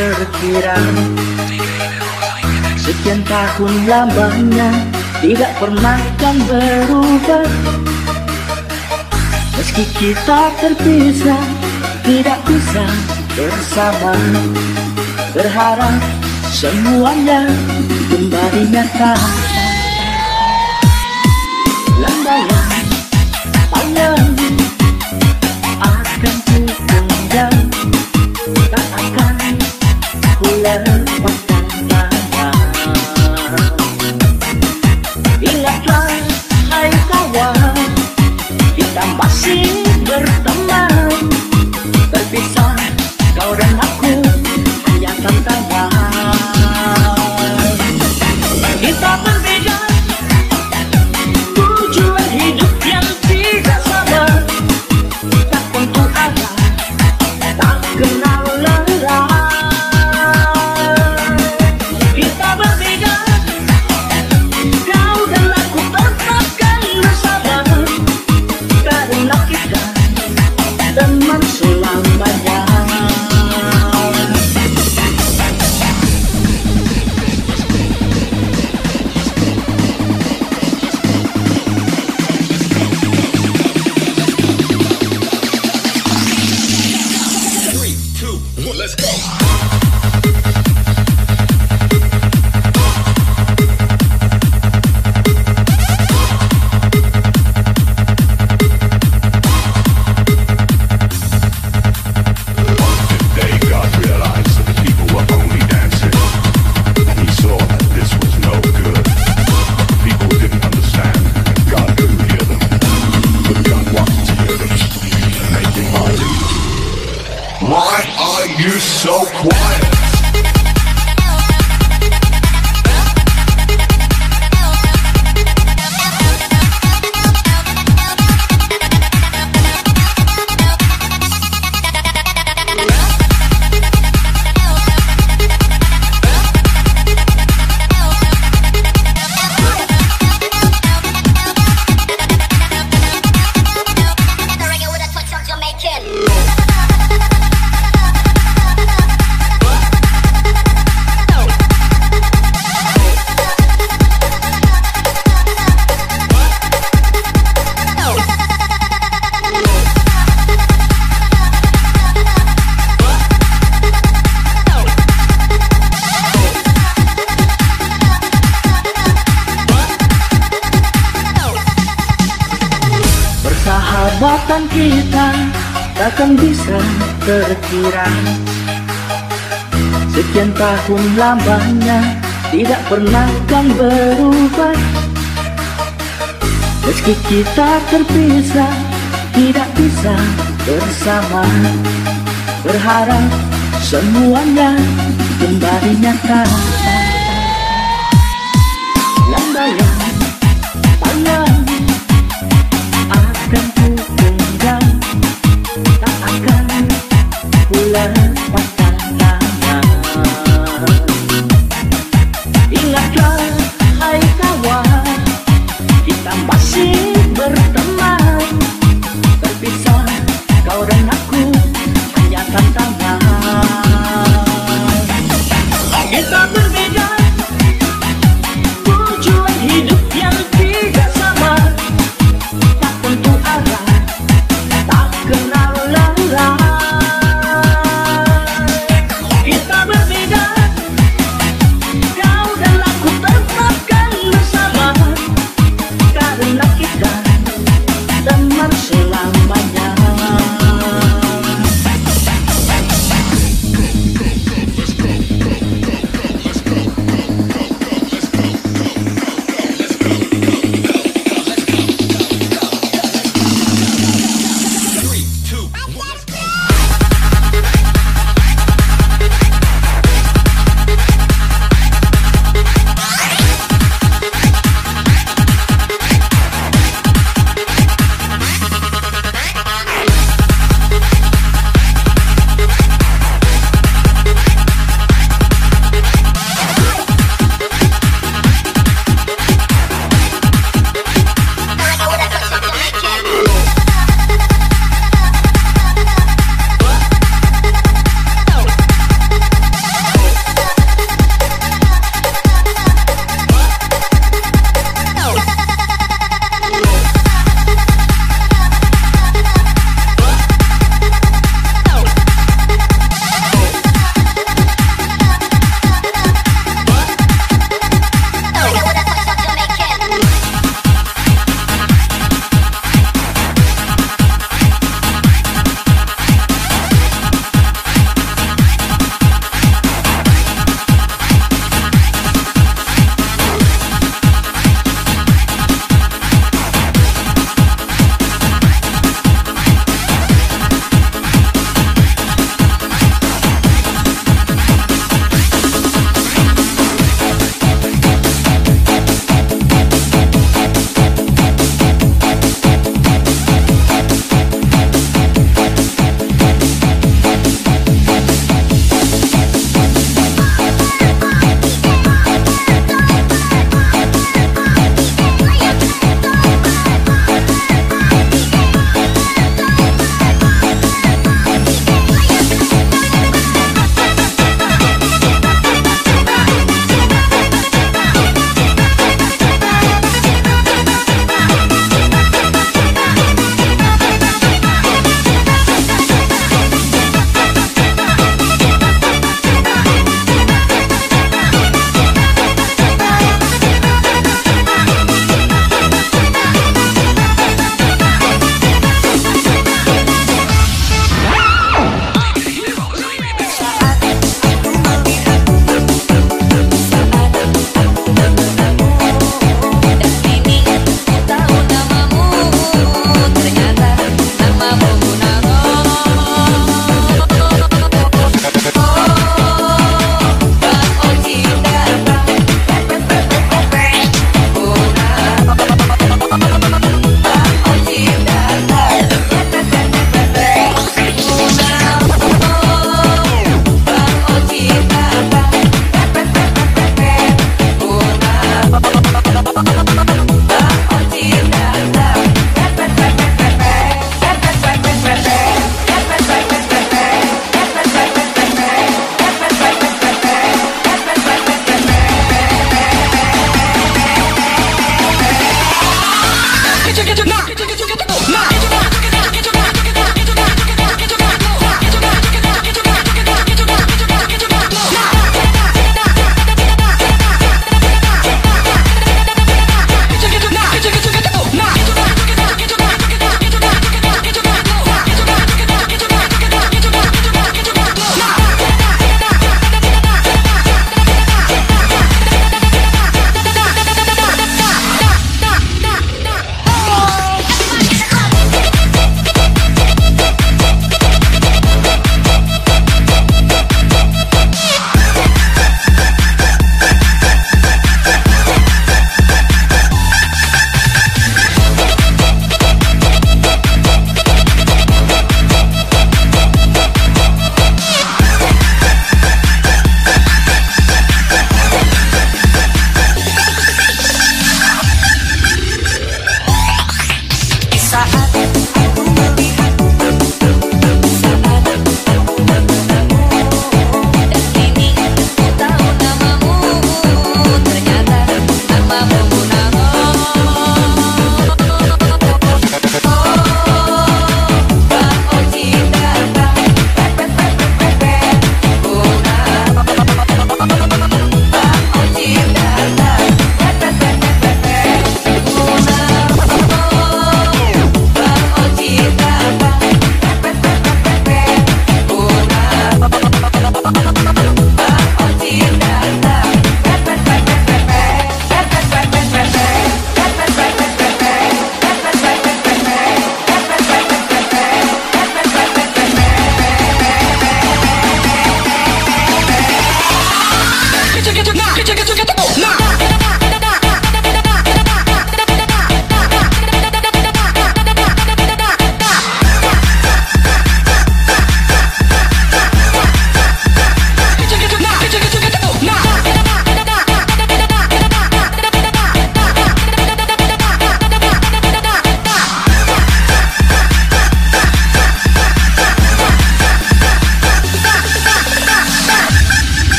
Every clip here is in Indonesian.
terkira Sekian tahun lamanya tidak pernah kan berubah. Meski kita terpisah tidak bisa bersama. Berharap semuanya kembali nyata. selamanya tidak pernah akan berubah. Meski kita terpisah tidak bisa bersama. Berharap semuanya kembali nyata.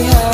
we.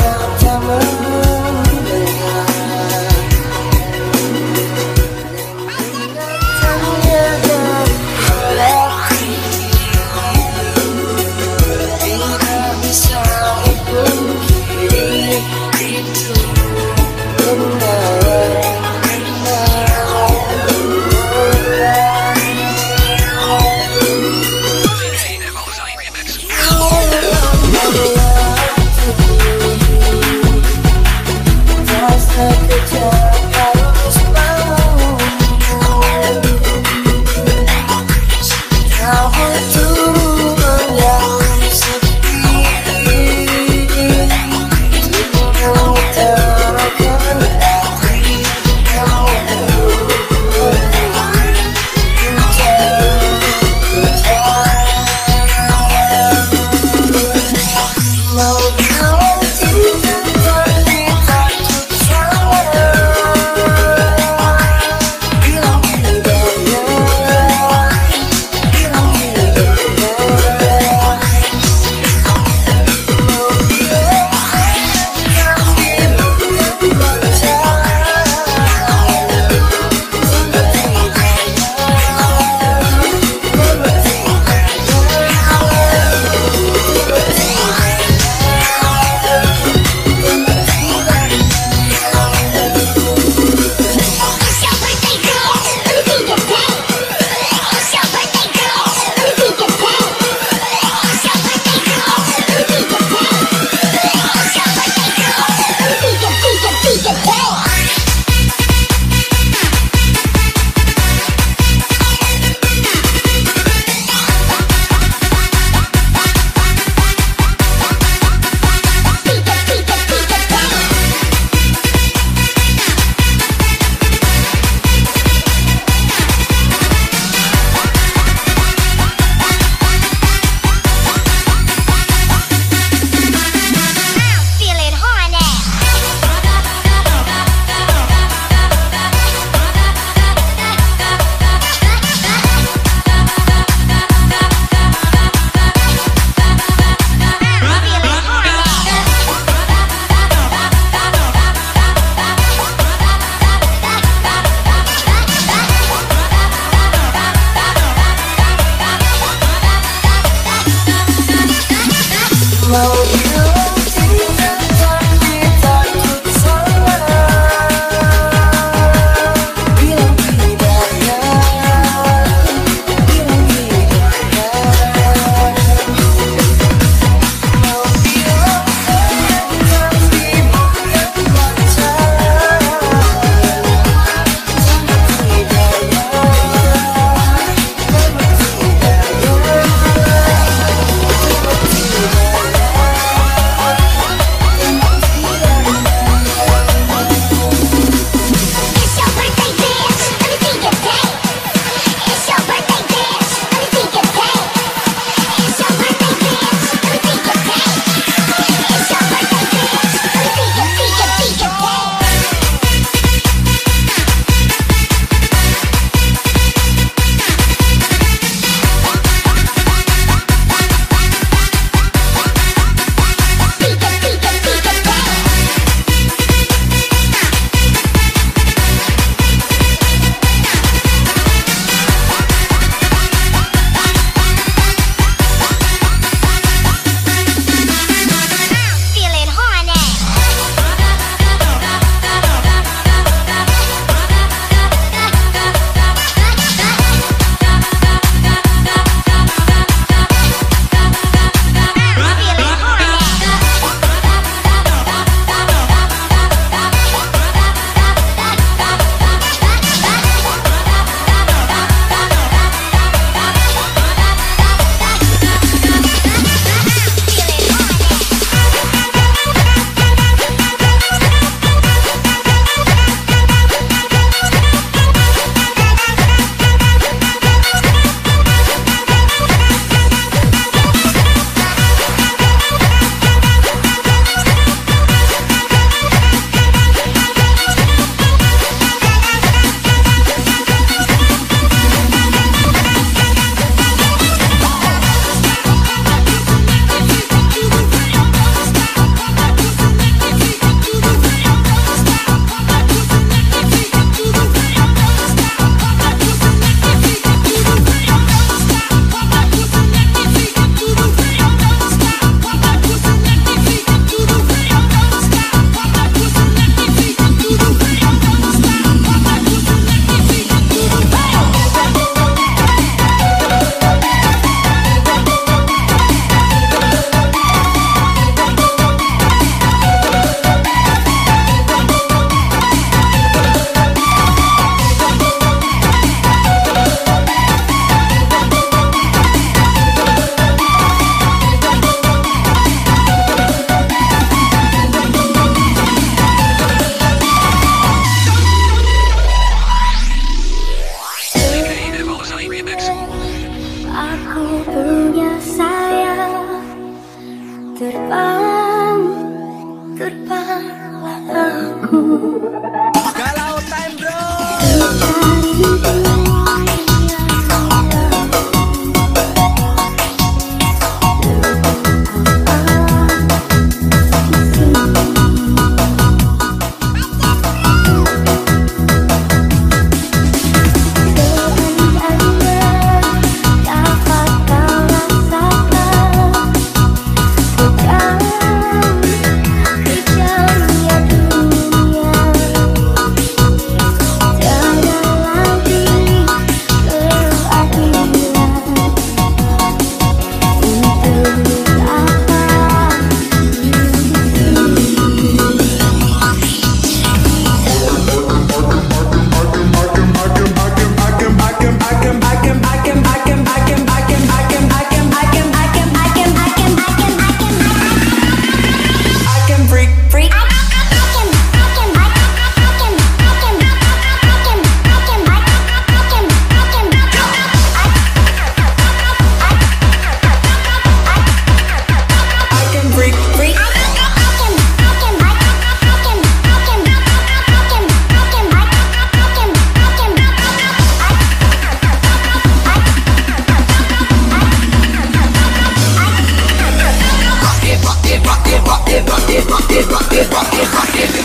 Bater, bater, bater, bater.